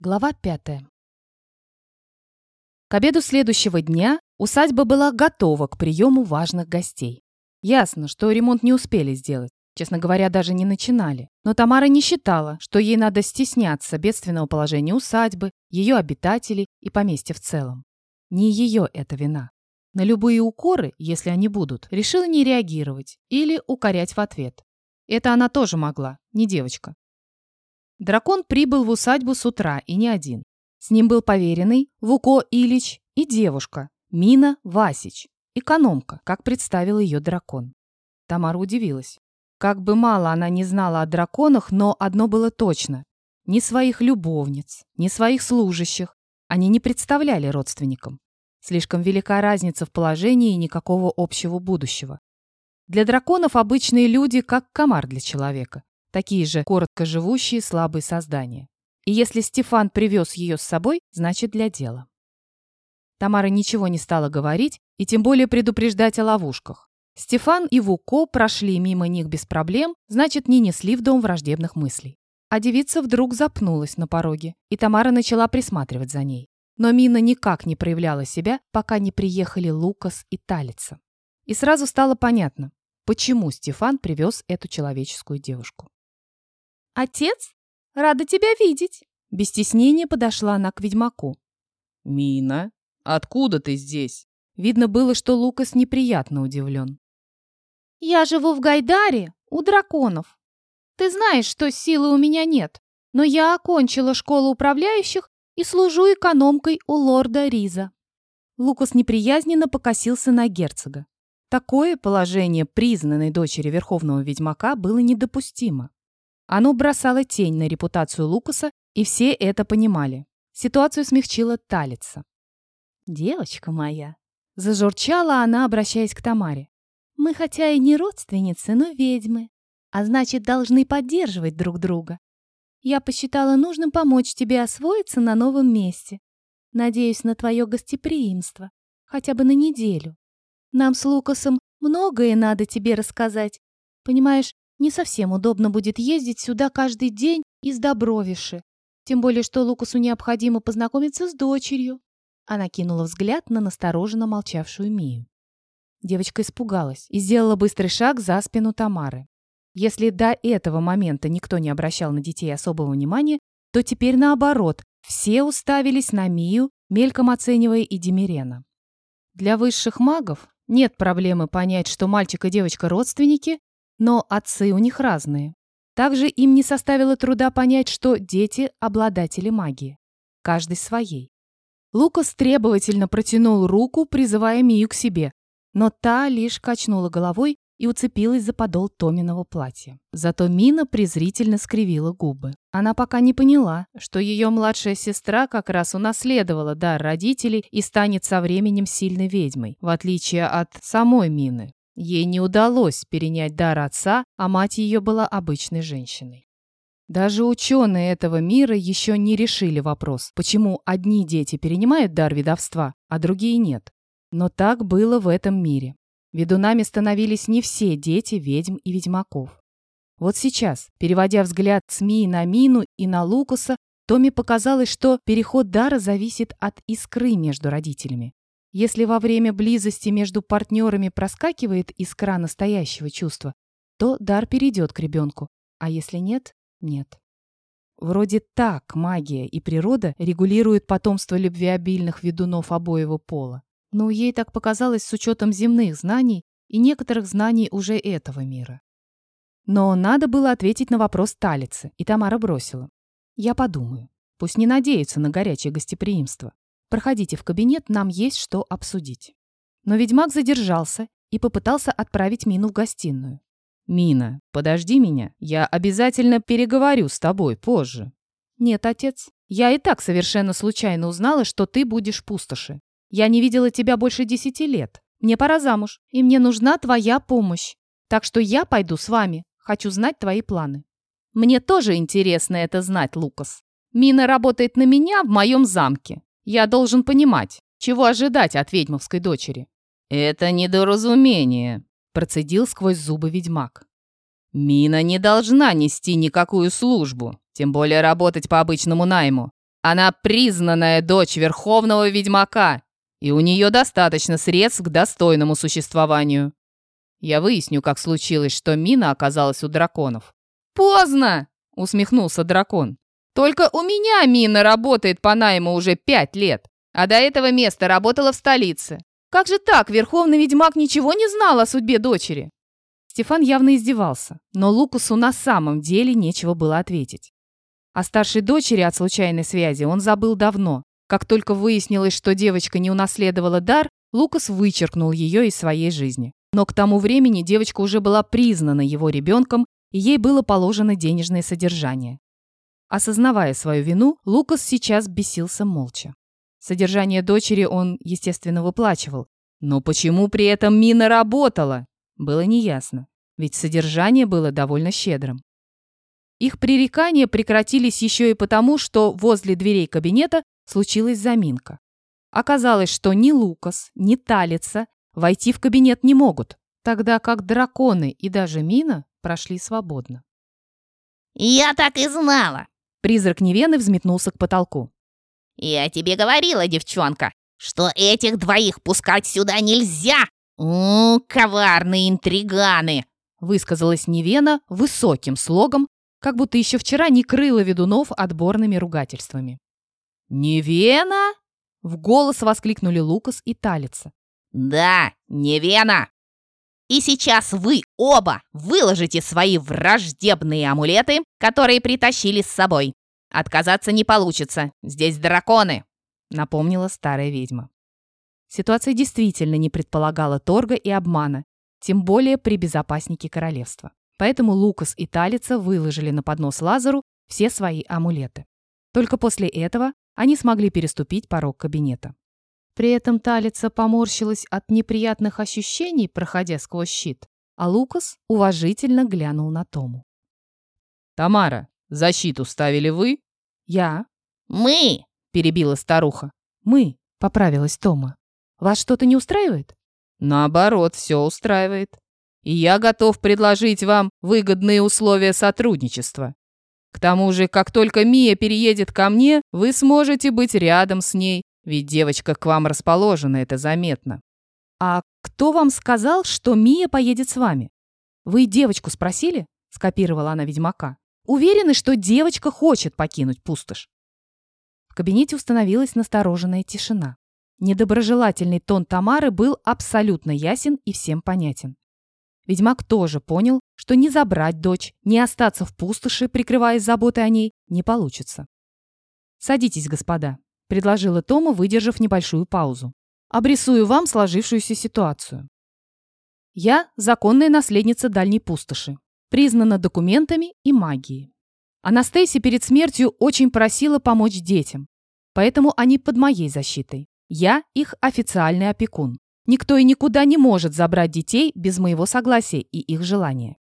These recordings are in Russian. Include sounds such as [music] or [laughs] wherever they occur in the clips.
Глава пятая. К обеду следующего дня усадьба была готова к приему важных гостей. Ясно, что ремонт не успели сделать. Честно говоря, даже не начинали. Но Тамара не считала, что ей надо стесняться бедственного положения усадьбы, ее обитателей и поместья в целом. Не ее это вина. На любые укоры, если они будут, решила не реагировать или укорять в ответ. Это она тоже могла, не девочка. Дракон прибыл в усадьбу с утра, и не один. С ним был поверенный Вуко Ильич и девушка Мина Васич, экономка, как представил ее дракон. Тамара удивилась. Как бы мало она не знала о драконах, но одно было точно. Ни своих любовниц, ни своих служащих они не представляли родственникам. Слишком велика разница в положении и никакого общего будущего. Для драконов обычные люди как комар для человека такие же короткоживущие слабые создания. И если Стефан привез ее с собой, значит для дела. Тамара ничего не стала говорить и тем более предупреждать о ловушках. Стефан и Вуко прошли мимо них без проблем, значит, не несли в дом враждебных мыслей. А девица вдруг запнулась на пороге, и Тамара начала присматривать за ней. Но Мина никак не проявляла себя, пока не приехали Лукас и Талица. И сразу стало понятно, почему Стефан привез эту человеческую девушку. «Отец? Рада тебя видеть!» Без стеснения подошла она к ведьмаку. «Мина, откуда ты здесь?» Видно было, что Лукас неприятно удивлен. «Я живу в Гайдаре, у драконов. Ты знаешь, что силы у меня нет, но я окончила школу управляющих и служу экономкой у лорда Риза». Лукас неприязненно покосился на герцога. Такое положение признанной дочери верховного ведьмака было недопустимо. Оно бросало тень на репутацию Лукаса, и все это понимали. Ситуацию смягчила Талица. «Девочка моя!» Зажурчала она, обращаясь к Тамаре. «Мы хотя и не родственницы, но ведьмы, а значит, должны поддерживать друг друга. Я посчитала нужным помочь тебе освоиться на новом месте. Надеюсь на твое гостеприимство, хотя бы на неделю. Нам с Лукасом многое надо тебе рассказать. Понимаешь, не совсем удобно будет ездить сюда каждый день из Добровиши. Тем более, что Лукасу необходимо познакомиться с дочерью. Она кинула взгляд на настороженно молчавшую Мию. Девочка испугалась и сделала быстрый шаг за спину Тамары. Если до этого момента никто не обращал на детей особого внимания, то теперь наоборот, все уставились на Мию, мельком оценивая и Демирена. Для высших магов нет проблемы понять, что мальчик и девочка родственники, но отцы у них разные. Также им не составило труда понять, что дети – обладатели магии. Каждый своей. Лукас требовательно протянул руку, призывая Мию к себе, но та лишь качнула головой и уцепилась за подол Томиного платья. Зато Мина презрительно скривила губы. Она пока не поняла, что ее младшая сестра как раз унаследовала дар родителей и станет со временем сильной ведьмой, в отличие от самой Мины. Ей не удалось перенять дар отца, а мать ее была обычной женщиной. Даже ученые этого мира еще не решили вопрос, почему одни дети перенимают дар ведовства, а другие нет. Но так было в этом мире. Ведунами становились не все дети ведьм и ведьмаков. Вот сейчас, переводя взгляд с Мии на Мину и на Лукаса, Томе показалось, что переход дара зависит от искры между родителями. Если во время близости между партнерами проскакивает искра настоящего чувства, то дар перейдет к ребенку, а если нет – нет. Вроде так магия и природа регулируют потомство любвеобильных ведунов обоего пола. Но ей так показалось с учетом земных знаний и некоторых знаний уже этого мира. Но надо было ответить на вопрос Талицы, и Тамара бросила. «Я подумаю. Пусть не надеются на горячее гостеприимство. Проходите в кабинет, нам есть что обсудить». Но ведьмак задержался и попытался отправить Мину в гостиную. «Мина, подожди меня, я обязательно переговорю с тобой позже». «Нет, отец, я и так совершенно случайно узнала, что ты будешь пустоши. Я не видела тебя больше десяти лет. Мне пора замуж, и мне нужна твоя помощь. Так что я пойду с вами. Хочу знать твои планы». «Мне тоже интересно это знать, Лукас. Мина работает на меня в моем замке. Я должен понимать, чего ожидать от ведьмовской дочери. «Это недоразумение», – процедил сквозь зубы ведьмак. «Мина не должна нести никакую службу, тем более работать по обычному найму. Она признанная дочь верховного ведьмака, и у нее достаточно средств к достойному существованию. Я выясню, как случилось, что Мина оказалась у драконов». «Поздно!» — усмехнулся дракон. «Только у меня Мина работает по найму уже пять лет, а до этого места работала в столице. Как же так, верховный ведьмак ничего не знал о судьбе дочери?» Стефан явно издевался, но Лукасу на самом деле нечего было ответить. О старшей дочери от случайной связи он забыл давно. Как только выяснилось, что девочка не унаследовала дар, Лукас вычеркнул ее из своей жизни. Но к тому времени девочка уже была признана его ребенком, и ей было положено денежное содержание. Осознавая свою вину, Лукас сейчас бесился молча. Содержание дочери он, естественно, выплачивал. Но почему при этом Мина работала? Было неясно, ведь содержание было довольно щедрым. Их пререкания прекратились еще и потому, что возле дверей кабинета случилась заминка. Оказалось, что ни Лукас, ни Талица войти в кабинет не могут, тогда как драконы и даже Мина прошли свободно. «Я так и знала!» Призрак Невены взметнулся к потолку. «Я тебе говорила, девчонка, что этих двоих пускать сюда нельзя! У, коварные интриганы!» Высказалась Невена высоким слогом, как будто еще вчера не крыла ведунов отборными ругательствами. «Невена?» — в голос воскликнули Лукас и Талица. «Да, Невена! И сейчас вы оба выложите свои враждебные амулеты, которые притащили с собой. Отказаться не получится, здесь драконы!» — напомнила старая ведьма. Ситуация действительно не предполагала торга и обмана, тем более при безопаснике королевства. Поэтому Лукас и Талица выложили на поднос Лазару все свои амулеты. Только после этого они смогли переступить порог кабинета. При этом Талица поморщилась от неприятных ощущений, проходя сквозь щит, а Лукас уважительно глянул на Тому. «Тамара, защиту ставили вы?» «Я». «Мы!» – перебила старуха. «Мы», – поправилась Тома. «Вас что-то не устраивает?» «Наоборот, все устраивает и я готов предложить вам выгодные условия сотрудничества. К тому же, как только Мия переедет ко мне, вы сможете быть рядом с ней, ведь девочка к вам расположена, это заметно. А кто вам сказал, что Мия поедет с вами? Вы девочку спросили? Скопировала она ведьмака. Уверены, что девочка хочет покинуть пустошь? В кабинете установилась настороженная тишина. Недоброжелательный тон Тамары был абсолютно ясен и всем понятен. Ведьмак тоже понял, что не забрать дочь, не остаться в пустоши, прикрываясь заботой о ней, не получится. «Садитесь, господа», — предложила Тома, выдержав небольшую паузу. «Обрисую вам сложившуюся ситуацию. Я законная наследница дальней пустоши, признана документами и магией. Анастасия перед смертью очень просила помочь детям, поэтому они под моей защитой. Я их официальный опекун. Никто и никуда не может забрать детей без моего согласия и их желания.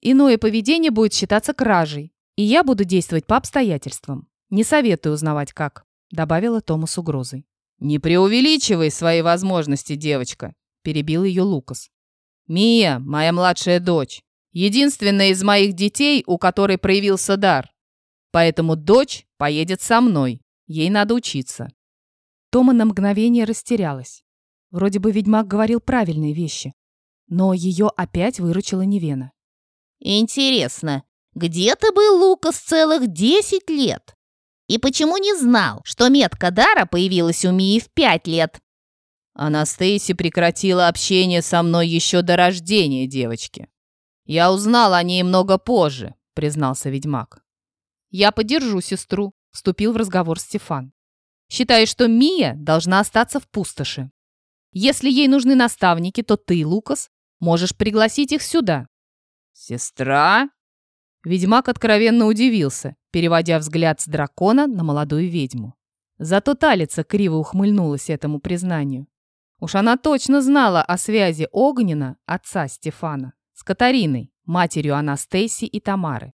Иное поведение будет считаться кражей, и я буду действовать по обстоятельствам. Не советую узнавать как», — добавила Тома с угрозой. «Не преувеличивай свои возможности, девочка», — перебил ее Лукас. «Мия, моя младшая дочь, единственная из моих детей, у которой проявился дар. Поэтому дочь поедет со мной, ей надо учиться». Тома на мгновение растерялась. Вроде бы ведьмак говорил правильные вещи. Но ее опять выручила Невена. «Интересно, где ты был, Лукас, целых десять лет? И почему не знал, что метка дара появилась у Мии в пять лет?» Анастасия прекратила общение со мной еще до рождения девочки. Я узнал о ней много позже, признался ведьмак. Я поддержу сестру, вступил в разговор Стефан. Считаю, что Мия должна остаться в пустоши. Если ей нужны наставники, то ты, Лукас, можешь пригласить их сюда». «Сестра?» Ведьмак откровенно удивился, переводя взгляд с дракона на молодую ведьму. Зато Талица криво ухмыльнулась этому признанию. Уж она точно знала о связи Огнена, отца Стефана, с Катариной, матерью Анастасии и Тамары.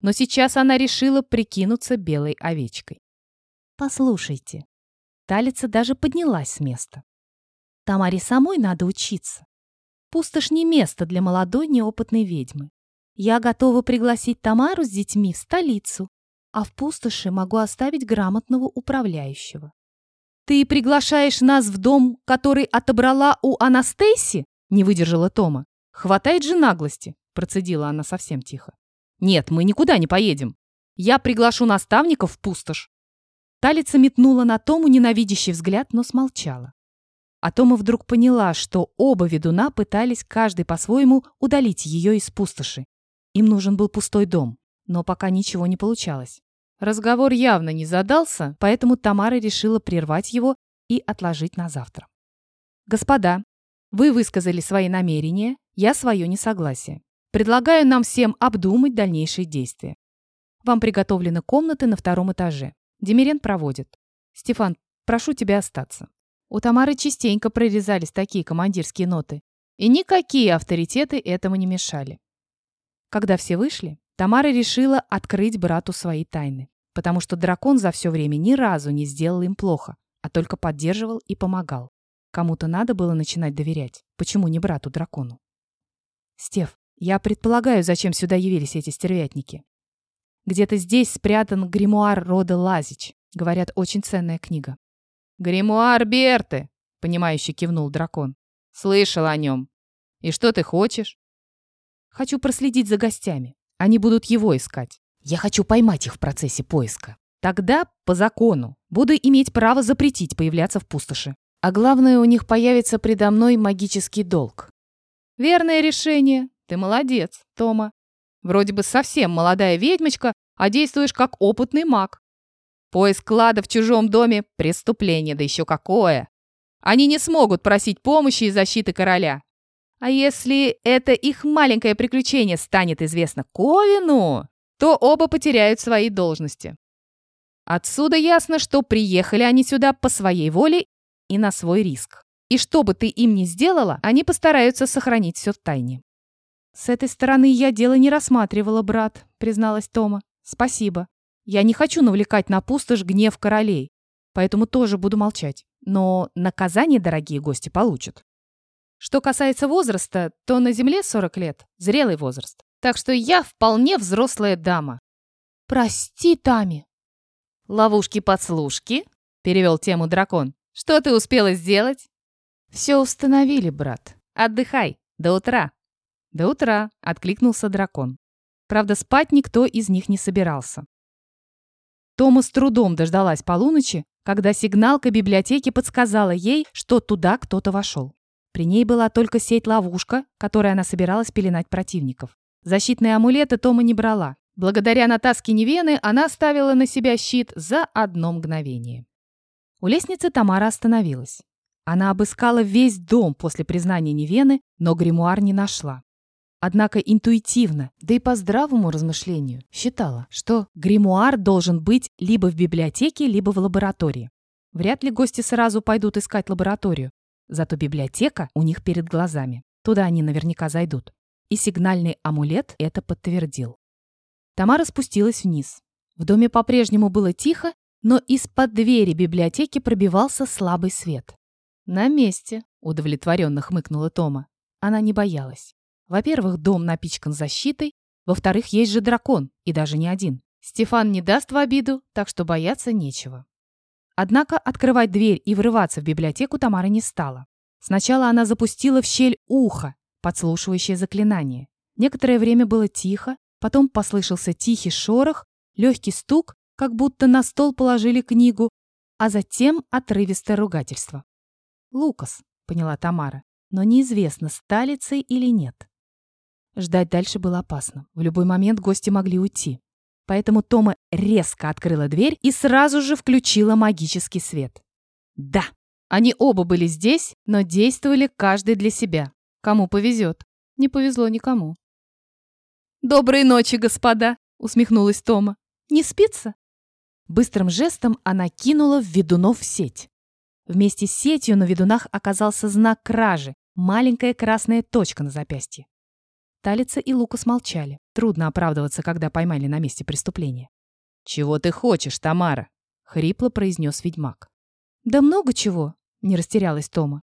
Но сейчас она решила прикинуться белой овечкой. «Послушайте». Талица даже поднялась с места. Тамаре самой надо учиться. Пустошь не место для молодой неопытной ведьмы. Я готова пригласить Тамару с детьми в столицу. а в пустоши могу оставить грамотного управляющего. «Ты приглашаешь нас в дом, который отобрала у Анастейси?» — не выдержала Тома. «Хватает же наглости», — процедила она совсем тихо. «Нет, мы никуда не поедем. Я приглашу наставников в пустошь». Талица метнула на Тому ненавидящий взгляд, но смолчала. А Тома вдруг поняла, что оба ведуна пытались каждый по-своему удалить ее из пустоши. Им нужен был пустой дом, но пока ничего не получалось. Разговор явно не задался, поэтому Тамара решила прервать его и отложить на завтра. «Господа, вы высказали свои намерения, я свое несогласие. Предлагаю нам всем обдумать дальнейшие действия. Вам приготовлены комнаты на втором этаже. Демирен проводит. Стефан, прошу тебя остаться». У Тамары частенько прорезались такие командирские ноты, и никакие авторитеты этому не мешали. Когда все вышли, Тамара решила открыть брату свои тайны потому что дракон за все время ни разу не сделал им плохо, а только поддерживал и помогал. Кому-то надо было начинать доверять. Почему не брату-дракону? Стеф, я предполагаю, зачем сюда явились эти стервятники. Где-то здесь спрятан гримуар рода Лазич. Говорят, очень ценная книга. «Гримуар Берты!» — понимающе кивнул дракон. «Слышал о нем. И что ты хочешь?» «Хочу проследить за гостями. Они будут его искать. Я хочу поймать их в процессе поиска. Тогда, по закону, буду иметь право запретить появляться в пустоши. А главное, у них появится предо мной магический долг. Верное решение. Ты молодец, Тома. Вроде бы совсем молодая ведьмочка, а действуешь как опытный маг. Поиск клада в чужом доме – преступление, да еще какое. Они не смогут просить помощи и защиты короля. А если это их маленькое приключение станет известно Ковину, то оба потеряют свои должности. Отсюда ясно, что приехали они сюда по своей воле и на свой риск. И что бы ты им ни сделала, они постараются сохранить все в тайне. «С этой стороны я дело не рассматривала, брат», — призналась Тома. «Спасибо. Я не хочу навлекать на пустошь гнев королей, поэтому тоже буду молчать. Но наказание дорогие гости получат. Что касается возраста, то на Земле 40 лет – зрелый возраст. Так что я вполне взрослая дама. Прости, Тами. Ловушки-подслушки? Перевел тему дракон. Что ты успела сделать? Все установили, брат. Отдыхай. До утра. До утра, откликнулся дракон. Правда, спать никто из них не собирался. Тома с трудом дождалась полуночи, когда сигналка библиотеки подсказала ей, что туда кто-то вошел. При ней была только сеть-ловушка, которой она собиралась пеленать противников. Защитные амулеты Тома не брала. Благодаря натаске Невены она ставила на себя щит за одно мгновение. У лестницы Тамара остановилась. Она обыскала весь дом после признания Невены, но гримуар не нашла. Однако интуитивно, да и по здравому размышлению, считала, что гримуар должен быть либо в библиотеке, либо в лаборатории. Вряд ли гости сразу пойдут искать лабораторию. Зато библиотека у них перед глазами. Туда они наверняка зайдут и сигнальный амулет это подтвердил. Тамара спустилась вниз. В доме по-прежнему было тихо, но из-под двери библиотеки пробивался слабый свет. «На месте», — удовлетворенно хмыкнула Тома. Она не боялась. Во-первых, дом напичкан защитой, во-вторых, есть же дракон, и даже не один. Стефан не даст в обиду, так что бояться нечего. Однако открывать дверь и врываться в библиотеку Тамара не стала. Сначала она запустила в щель ухо, подслушивающее заклинание. Некоторое время было тихо, потом послышался тихий шорох, легкий стук, как будто на стол положили книгу, а затем отрывистое ругательство. «Лукас», — поняла Тамара, но неизвестно, сталицей или нет. Ждать дальше было опасно. В любой момент гости могли уйти. Поэтому Тома резко открыла дверь и сразу же включила магический свет. Да, они оба были здесь, но действовали каждый для себя. Кому повезет. Не повезло никому. «Доброй ночи, господа!» — усмехнулась Тома. «Не спится?» Быстрым жестом она кинула в ведунов сеть. Вместе с сетью на ведунах оказался знак кражи, маленькая красная точка на запястье. Талица и Лукас молчали. Трудно оправдываться, когда поймали на месте преступления. «Чего ты хочешь, Тамара?» — хрипло произнес ведьмак. «Да много чего», — не растерялась Тома.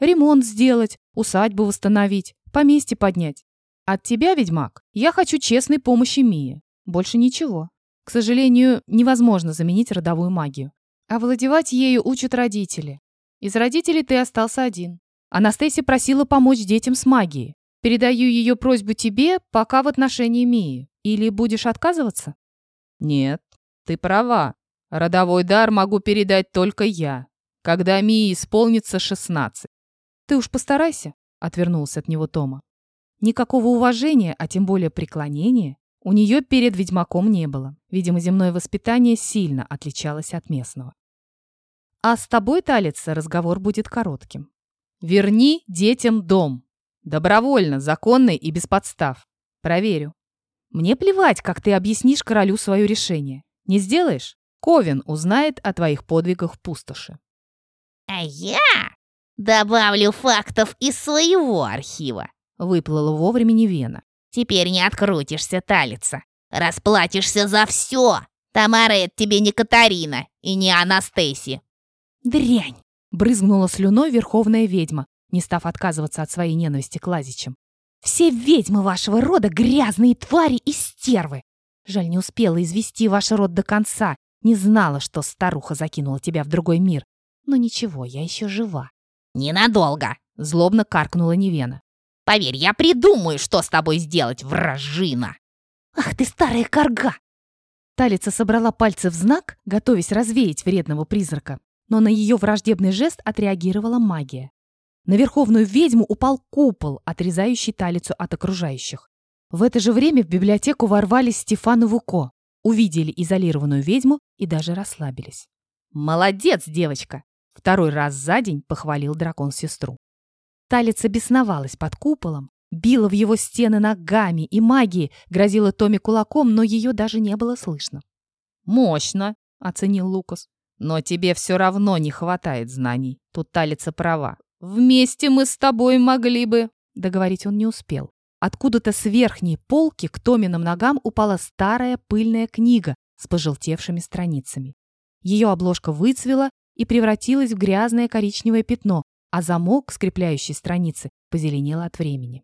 Ремонт сделать, усадьбу восстановить, поместье поднять. От тебя, ведьмак, я хочу честной помощи Мии. Больше ничего. К сожалению, невозможно заменить родовую магию. Овладевать ею учат родители. Из родителей ты остался один. Анастасия просила помочь детям с магией. Передаю ее просьбу тебе, пока в отношении Мии. Или будешь отказываться? Нет, ты права. Родовой дар могу передать только я, когда Мии исполнится 16. Ты уж постарайся, отвернулся от него Тома. Никакого уважения, а тем более преклонения, у нее перед ведьмаком не было. Видимо, земное воспитание сильно отличалось от местного. А с тобой, Талица, разговор будет коротким. Верни детям дом. Добровольно, законно и без подстав. Проверю. Мне плевать, как ты объяснишь королю свое решение. Не сделаешь? Ковен узнает о твоих подвигах в пустоши. А я добавлю фактов из своего архива. Выплыла вовремя Невена. Теперь не открутишься, Талица. Расплатишься за все. Тамара это тебе не Катарина и не Анастасия. Дрянь! Брызгнула слюной верховная ведьма, не став отказываться от своей ненависти к Лазичам. «Все ведьмы вашего рода — грязные твари и стервы! Жаль, не успела извести ваш род до конца, не знала, что старуха закинула тебя в другой мир. Но ничего, я еще жива». «Ненадолго!» — злобно каркнула Невена. «Поверь, я придумаю, что с тобой сделать, вражина!» «Ах ты, старая корга!» Талица собрала пальцы в знак, готовясь развеять вредного призрака, но на ее враждебный жест отреагировала магия. На верховную ведьму упал купол, отрезающий талицу от окружающих. В это же время в библиотеку ворвались Стефан и Вуко, увидели изолированную ведьму и даже расслабились. «Молодец, девочка!» Второй раз за день похвалил дракон сестру. Талица бесновалась под куполом, била в его стены ногами и магией, грозила Томе кулаком, но ее даже не было слышно. «Мощно!» — оценил Лукас. «Но тебе все равно не хватает знаний. Тут Талица права. «Вместе мы с тобой могли бы...» Договорить он не успел. Откуда-то с верхней полки к Томиным ногам упала старая пыльная книга с пожелтевшими страницами. Ее обложка выцвела и превратилась в грязное коричневое пятно, а замок, скрепляющий страницы, позеленел от времени.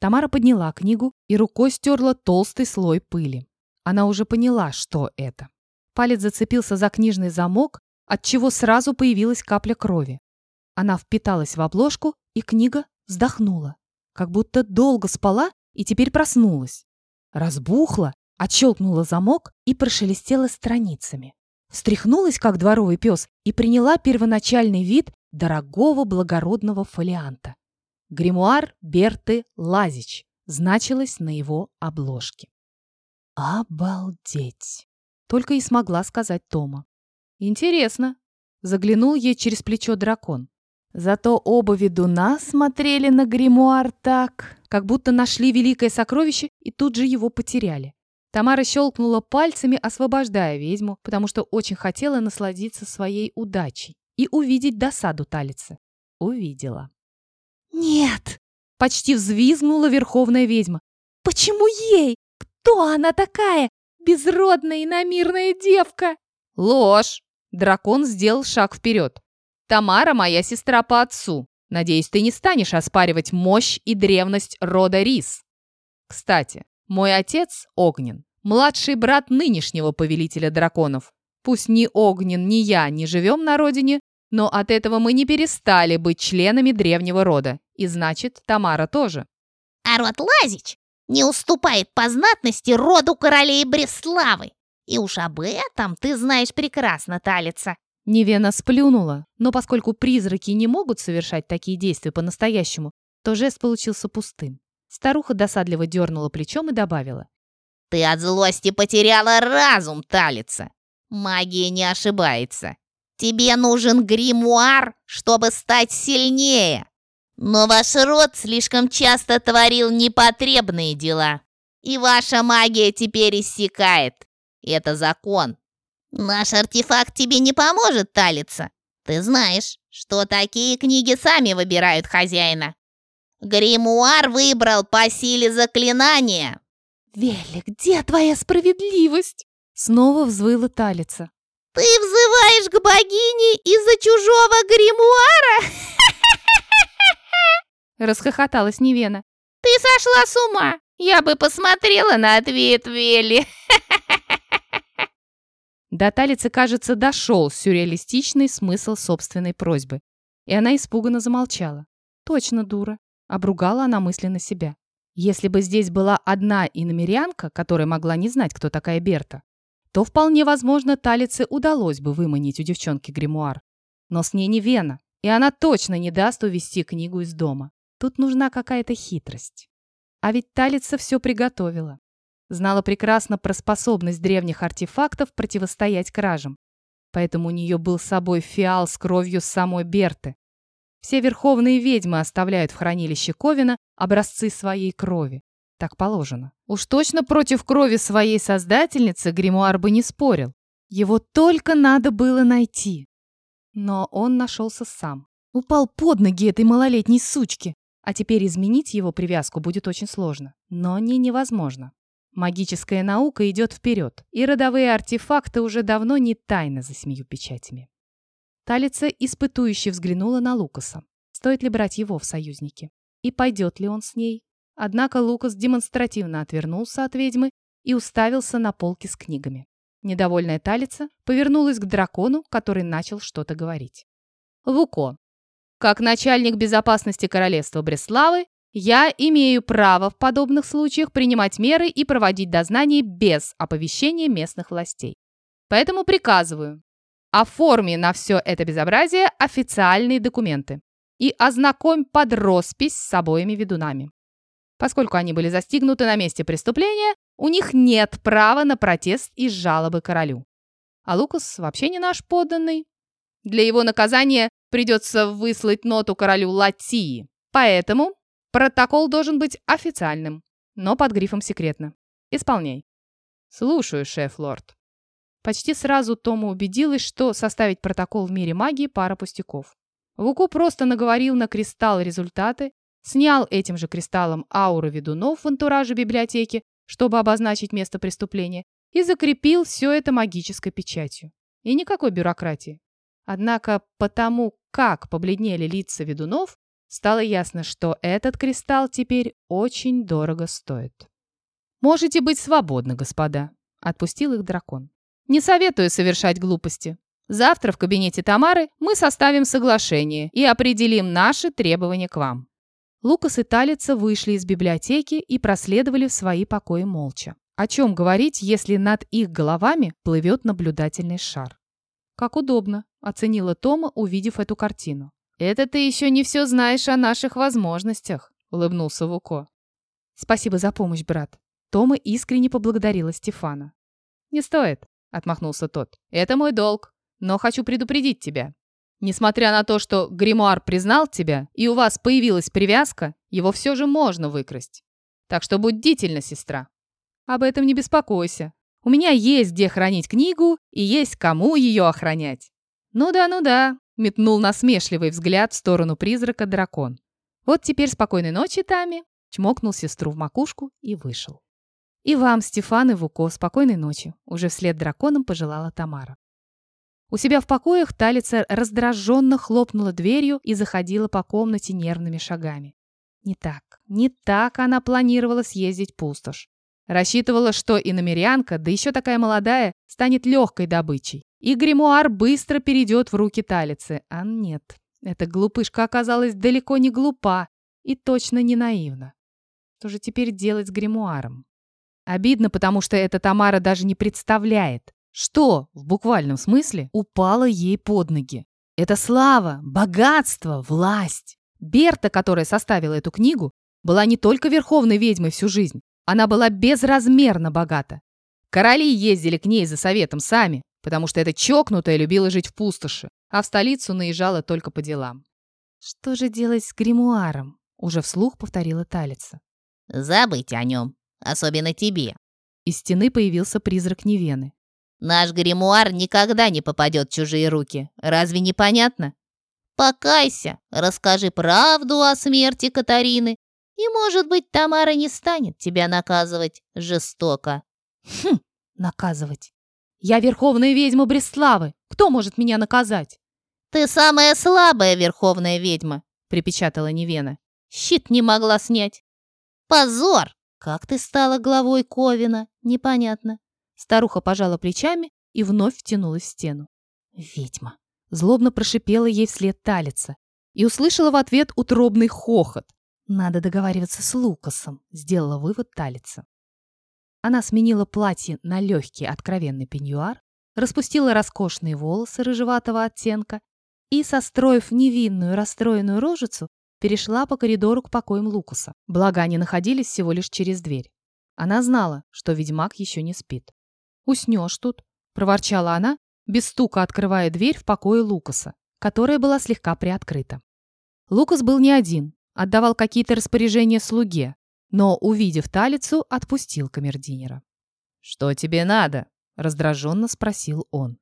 Тамара подняла книгу и рукой стерла толстый слой пыли. Она уже поняла, что это. Палец зацепился за книжный замок, от чего сразу появилась капля крови. Она впиталась в обложку, и книга вздохнула, как будто долго спала и теперь проснулась. Разбухла, отщелкнула замок и прошелестела страницами. Встряхнулась, как дворовый пес, и приняла первоначальный вид дорогого благородного фолианта. Гримуар Берты Лазич значилось на его обложке. «Обалдеть!» — только и смогла сказать Тома. «Интересно!» — заглянул ей через плечо дракон. Зато оба ведуна смотрели на гримуар так, как будто нашли великое сокровище и тут же его потеряли. Тамара щелкнула пальцами, освобождая ведьму, потому что очень хотела насладиться своей удачей и увидеть досаду Талицы. Увидела. «Нет!» — почти взвизгнула верховная ведьма. «Почему ей? Кто она такая? Безродная иномирная девка!» «Ложь!» Дракон сделал шаг вперед. Тамара моя сестра по отцу. Надеюсь, ты не станешь оспаривать мощь и древность рода Рис. Кстати, мой отец Огнен, младший брат нынешнего повелителя драконов. Пусть ни Огнен, ни я не живем на родине, но от этого мы не перестали быть членами древнего рода. И значит, Тамара тоже. А род Лазич не уступает по знатности роду королей Бреславы. И уж об этом ты знаешь прекрасно, Талица. Невена сплюнула, но поскольку призраки не могут совершать такие действия по-настоящему, то жест получился пустым. Старуха досадливо дернула плечом и добавила. «Ты от злости потеряла разум, Талица. Магия не ошибается. Тебе нужен гримуар, чтобы стать сильнее. Но ваш род слишком часто творил непотребные дела. И ваша магия теперь иссякает. Это закон. Наш артефакт тебе не поможет, Талица. Ты знаешь, что такие книги сами выбирают хозяина. Гримуар выбрал по силе заклинания. Вели, где твоя справедливость? Снова взвыла Талица. Ты взываешь к богине из-за чужого гримуара? [laughs] Расхохоталась Невена. Ты сошла с ума. Я бы посмотрела на ответ Вели. [laughs] До Талицы, кажется, дошел сюрреалистичный смысл собственной просьбы. И она испуганно замолчала. Точно дура. Обругала она мысленно себя. Если бы здесь была одна иномерянка, которая могла не знать, кто такая Берта, то вполне возможно Талице удалось бы выманить у девчонки гримуар. Но с ней не Вена, и она точно не даст увести книгу из дома. Тут нужна какая-то хитрость. А ведь Талица все приготовила. Знала прекрасно про способность древних артефактов противостоять кражам. Поэтому у нее был с собой фиал с кровью самой Берты. Все верховные ведьмы оставляют в хранилище Ковина образцы своей крови. Так положено. Уж точно против крови своей создательницы гримуар бы не спорил. Его только надо было найти. Но он нашелся сам. Упал под ноги этой малолетней сучки. А теперь изменить его привязку будет очень сложно. Но не невозможно. Магическая наука идет вперед, и родовые артефакты уже давно не тайны за семью печатями. Талица испытующе взглянула на Лукаса. Стоит ли брать его в союзники? И пойдет ли он с ней? Однако Лукас демонстративно отвернулся от ведьмы и уставился на полки с книгами. Недовольная Талица повернулась к дракону, который начал что-то говорить. «Вуко, как начальник безопасности королевства Бреславы, я имею право в подобных случаях принимать меры и проводить дознание без оповещения местных властей. Поэтому приказываю, оформи на все это безобразие официальные документы и ознакомь под роспись с обоими ведунами. Поскольку они были застигнуты на месте преступления, у них нет права на протест и жалобы королю. А Лукас вообще не наш подданный. Для его наказания придется выслать ноту королю Латии. Поэтому протокол должен быть официальным, но под грифом «секретно». Исполняй. Слушаю, шеф-лорд. Почти сразу Тома убедилась, что составить протокол в мире магии – пара пустяков. Вуку просто наговорил на кристалл результаты, снял этим же кристаллом ауры ведунов в антураже библиотеки, чтобы обозначить место преступления, и закрепил все это магической печатью. И никакой бюрократии. Однако потому, как побледнели лица ведунов, стало ясно, что этот кристалл теперь очень дорого стоит. «Можете быть свободны, господа», — отпустил их дракон. «Не советую совершать глупости. Завтра в кабинете Тамары мы составим соглашение и определим наши требования к вам. Лукас и Талица вышли из библиотеки и проследовали в свои покои молча. О чем говорить, если над их головами плывет наблюдательный шар? «Как удобно», — оценила Тома, увидев эту картину. «Это ты еще не все знаешь о наших возможностях», — улыбнулся Вуко. «Спасибо за помощь, брат». Тома искренне поблагодарила Стефана. «Не стоит», — отмахнулся тот. «Это мой долг, но хочу предупредить тебя. Несмотря на то, что гримуар признал тебя, и у вас появилась привязка, его все же можно выкрасть. Так что будь бдительна, сестра. Об этом не беспокойся. У меня есть где хранить книгу и есть кому ее охранять. Ну да, ну да, метнул насмешливый взгляд в сторону призрака дракон. Вот теперь спокойной ночи, Тами. Чмокнул сестру в макушку и вышел. И вам, Стефан и Вуко, спокойной ночи. Уже вслед драконам пожелала Тамара. У себя в покоях Талица раздраженно хлопнула дверью и заходила по комнате нервными шагами. Не так, не так она планировала съездить пустошь. Рассчитывала, что и намерянка, да еще такая молодая, станет легкой добычей. И гримуар быстро перейдет в руки Талицы. А нет, эта глупышка оказалась далеко не глупа и точно не наивна. Что же теперь делать с гримуаром? Обидно, потому что эта Тамара даже не представляет, что, в буквальном смысле, упало ей под ноги? Это слава, богатство, власть. Берта, которая составила эту книгу, была не только верховной ведьмой всю жизнь, она была безразмерно богата. Короли ездили к ней за советом сами, потому что эта чокнутая любила жить в пустоши, а в столицу наезжала только по делам. «Что же делать с гримуаром?» — уже вслух повторила Талица. «Забыть о нем, особенно тебе». Из стены появился призрак Невены. Наш гримуар никогда не попадет в чужие руки. Разве не понятно? Покайся, расскажи правду о смерти Катарины, и, может быть, Тамара не станет тебя наказывать жестоко. Хм, наказывать. Я верховная ведьма Бреславы. Кто может меня наказать? Ты самая слабая верховная ведьма, припечатала Невена. Щит не могла снять. Позор! Как ты стала главой Ковина? Непонятно. Старуха пожала плечами и вновь втянулась в стену. «Ведьма!» — злобно прошипела ей вслед талица и услышала в ответ утробный хохот. «Надо договариваться с Лукасом», — сделала вывод талица. Она сменила платье на легкий откровенный пеньюар, распустила роскошные волосы рыжеватого оттенка и, состроив невинную расстроенную рожицу, перешла по коридору к покоям Лукаса. Благо, они находились всего лишь через дверь. Она знала, что ведьмак еще не спит. «Уснешь тут», — проворчала она, без стука открывая дверь в покое Лукаса, которая была слегка приоткрыта. Лукас был не один, отдавал какие-то распоряжения слуге, но, увидев талицу, отпустил камердинера. «Что тебе надо?» — раздраженно спросил он.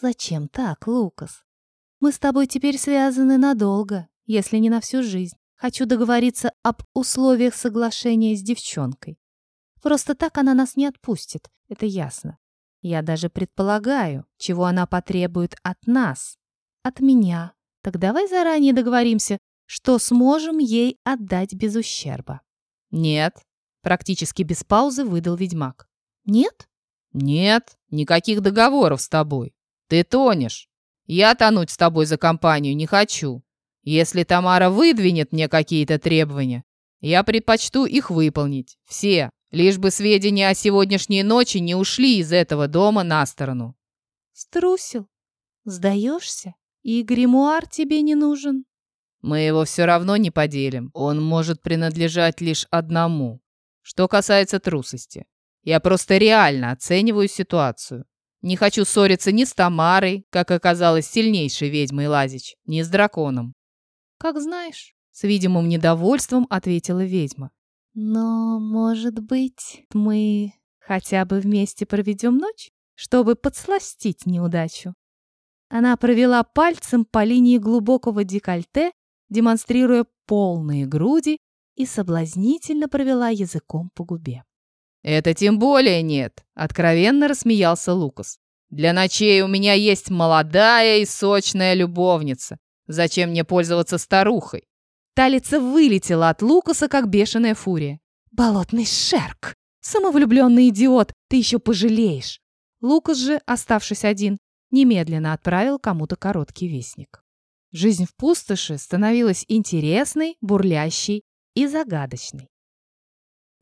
«Зачем так, Лукас? Мы с тобой теперь связаны надолго, если не на всю жизнь. Хочу договориться об условиях соглашения с девчонкой. Просто так она нас не отпустит, это ясно. Я даже предполагаю, чего она потребует от нас. От меня. Так давай заранее договоримся, что сможем ей отдать без ущерба. Нет. Практически без паузы выдал ведьмак. Нет? Нет, никаких договоров с тобой. Ты тонешь. Я тонуть с тобой за компанию не хочу. Если Тамара выдвинет мне какие-то требования, я предпочту их выполнить. Все. Лишь бы сведения о сегодняшней ночи не ушли из этого дома на сторону. Струсил? Сдаешься? И гримуар тебе не нужен? Мы его все равно не поделим. Он может принадлежать лишь одному. Что касается трусости, я просто реально оцениваю ситуацию. Не хочу ссориться ни с Тамарой, как оказалось сильнейшей ведьмой Лазич, ни с драконом. Как знаешь, с видимым недовольством ответила ведьма. Но, может быть, мы хотя бы вместе проведем ночь, чтобы подсластить неудачу. Она провела пальцем по линии глубокого декольте, демонстрируя полные груди, и соблазнительно провела языком по губе. «Это тем более нет», — откровенно рассмеялся Лукас. «Для ночей у меня есть молодая и сочная любовница. Зачем мне пользоваться старухой? Талица вылетела от Лукаса, как бешеная фурия. «Болотный шерк! Самовлюбленный идиот! Ты еще пожалеешь!» Лукас же, оставшись один, немедленно отправил кому-то короткий вестник. Жизнь в пустоши становилась интересной, бурлящей и загадочной.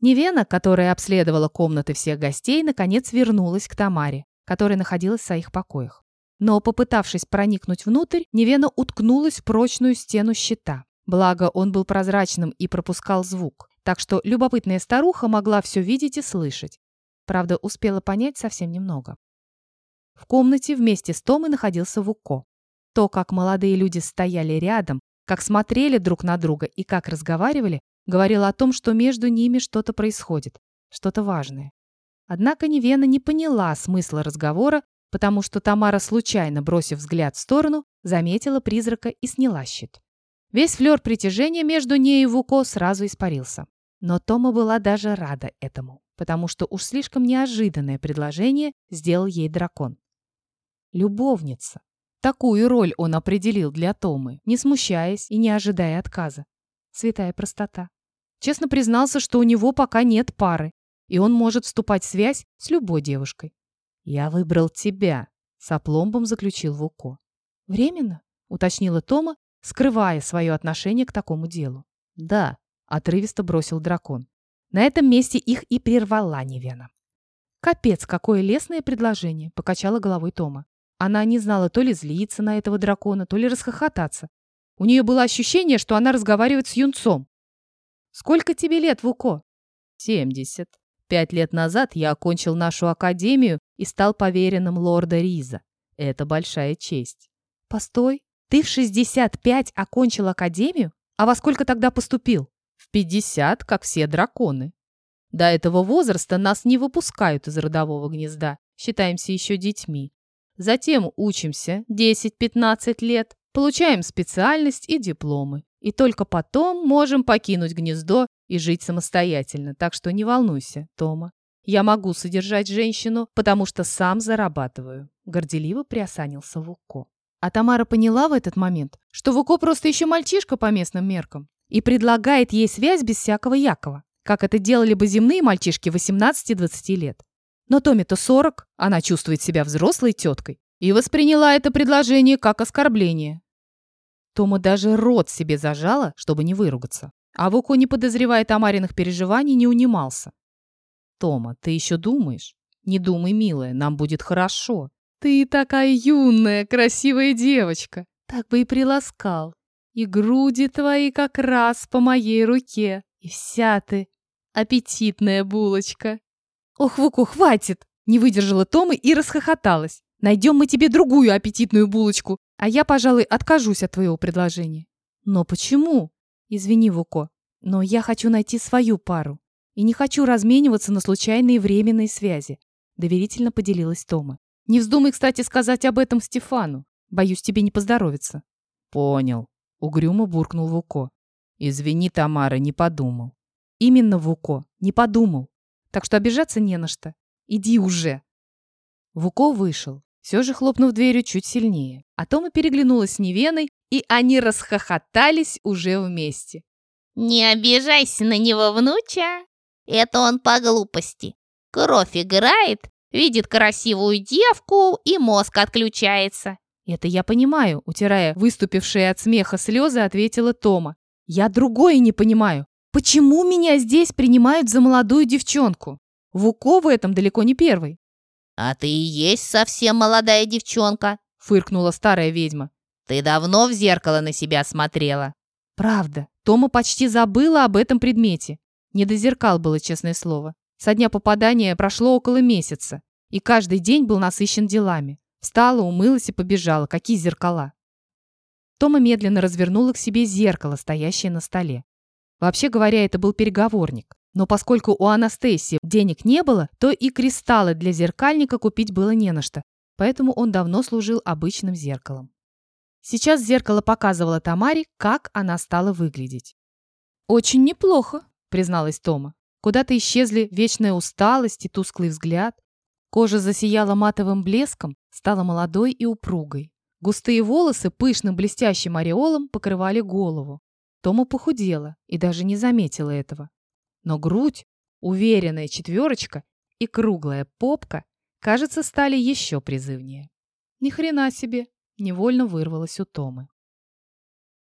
Невена, которая обследовала комнаты всех гостей, наконец вернулась к Тамаре, которая находилась в своих покоях. Но, попытавшись проникнуть внутрь, Невена уткнулась в прочную стену щита. Благо, он был прозрачным и пропускал звук, так что любопытная старуха могла все видеть и слышать. Правда, успела понять совсем немного. В комнате вместе с Томой находился Вуко. То, как молодые люди стояли рядом, как смотрели друг на друга и как разговаривали, говорило о том, что между ними что-то происходит, что-то важное. Однако Невена не поняла смысла разговора, потому что Тамара, случайно бросив взгляд в сторону, заметила призрака и сняла щит. Весь флёр притяжения между ней и Вуко сразу испарился. Но Тома была даже рада этому, потому что уж слишком неожиданное предложение сделал ей дракон. Любовница. Такую роль он определил для Томы, не смущаясь и не ожидая отказа. Святая простота. Честно признался, что у него пока нет пары, и он может вступать в связь с любой девушкой. «Я выбрал тебя», — с опломбом заключил Вуко. «Временно?» — уточнила Тома, скрывая свое отношение к такому делу. «Да», — отрывисто бросил дракон. На этом месте их и прервала Невена. «Капец, какое лесное предложение!» — покачала головой Тома. Она не знала то ли злиться на этого дракона, то ли расхохотаться. У нее было ощущение, что она разговаривает с юнцом. «Сколько тебе лет, Вуко?» «Семьдесят. Пять лет назад я окончил нашу академию и стал поверенным лорда Риза. Это большая честь». «Постой, ты в 65 окончил академию? А во сколько тогда поступил? В 50, как все драконы. До этого возраста нас не выпускают из родового гнезда, считаемся еще детьми. Затем учимся 10-15 лет, получаем специальность и дипломы. И только потом можем покинуть гнездо и жить самостоятельно. Так что не волнуйся, Тома. Я могу содержать женщину, потому что сам зарабатываю. Горделиво приосанился Вуко. А Тамара поняла в этот момент, что Вуко просто еще мальчишка по местным меркам и предлагает ей связь без всякого Якова, как это делали бы земные мальчишки 18-20 лет. Но Томе-то 40, она чувствует себя взрослой теткой и восприняла это предложение как оскорбление. Тома даже рот себе зажала, чтобы не выругаться. А Вуко, не подозревая Тамариных переживаний, не унимался. «Тома, ты еще думаешь? Не думай, милая, нам будет хорошо. Ты такая юная, красивая девочка. Так бы и приласкал. И груди твои как раз по моей руке. И вся ты аппетитная булочка». «Ох, Вуко, хватит!» Не выдержала Тома и расхохоталась. «Найдем мы тебе другую аппетитную булочку, а я, пожалуй, откажусь от твоего предложения». «Но почему?» «Извини, Вуко, но я хочу найти свою пару и не хочу размениваться на случайные временные связи», доверительно поделилась Тома. «Не вздумай, кстати, сказать об этом Стефану. Боюсь, тебе не поздоровится». «Понял», — угрюмо буркнул Вуко. «Извини, Тамара, не подумал». «Именно, Вуко, не подумал. Так что обижаться не на что. Иди уже». Вуко вышел, все же хлопнув дверью чуть сильнее. А Тома переглянулась с Невеной и они расхохотались уже вместе. «Не обижайся на него, внуча. Это он по глупости. Кровь играет, видит красивую девку, и мозг отключается». «Это я понимаю», — утирая выступившие от смеха слезы, ответила Тома. «Я другое не понимаю. Почему меня здесь принимают за молодую девчонку? Вуко в этом далеко не первый». «А ты и есть совсем молодая девчонка», — фыркнула старая ведьма. Ты давно в зеркало на себя смотрела?» «Правда. Тома почти забыла об этом предмете. Не до зеркал было, честное слово. Со дня попадания прошло около месяца, и каждый день был насыщен делами. Встала, умылась и побежала. Какие зеркала? Тома медленно развернула к себе зеркало, стоящее на столе. Вообще говоря, это был переговорник. Но поскольку у Анастасии денег не было, то и кристаллы для зеркальника купить было не на что, поэтому он давно служил обычным зеркалом. Сейчас зеркало показывало Тамаре, как она стала выглядеть. «Очень неплохо», — призналась Тома. Куда-то исчезли вечная усталость и тусклый взгляд. Кожа засияла матовым блеском, стала молодой и упругой. Густые волосы пышным блестящим ореолом покрывали голову. Тома похудела и даже не заметила этого. Но грудь, уверенная четверочка и круглая попка, кажется, стали еще призывнее. Ни хрена себе! невольно вырвалось у Томы.